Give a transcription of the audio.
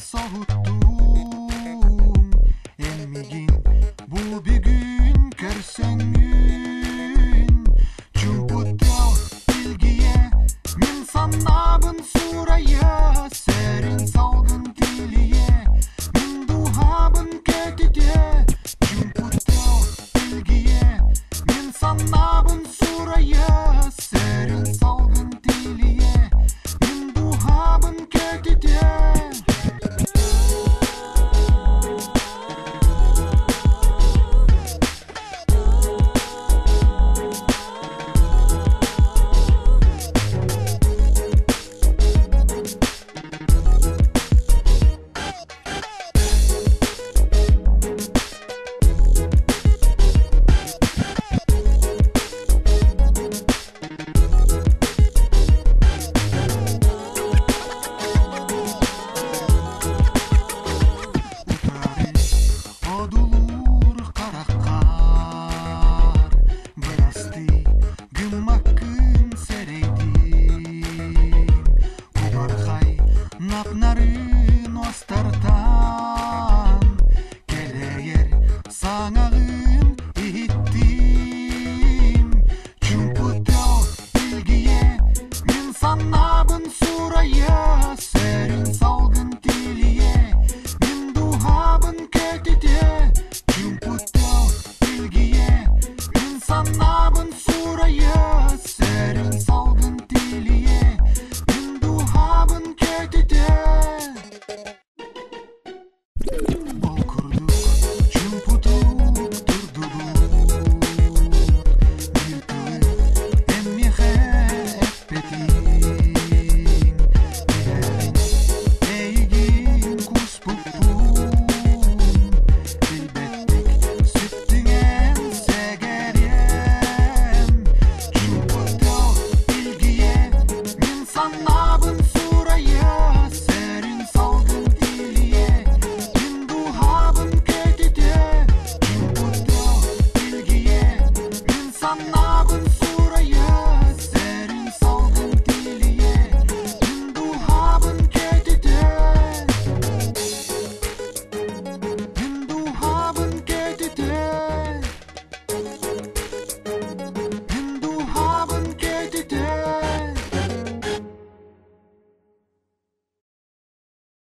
só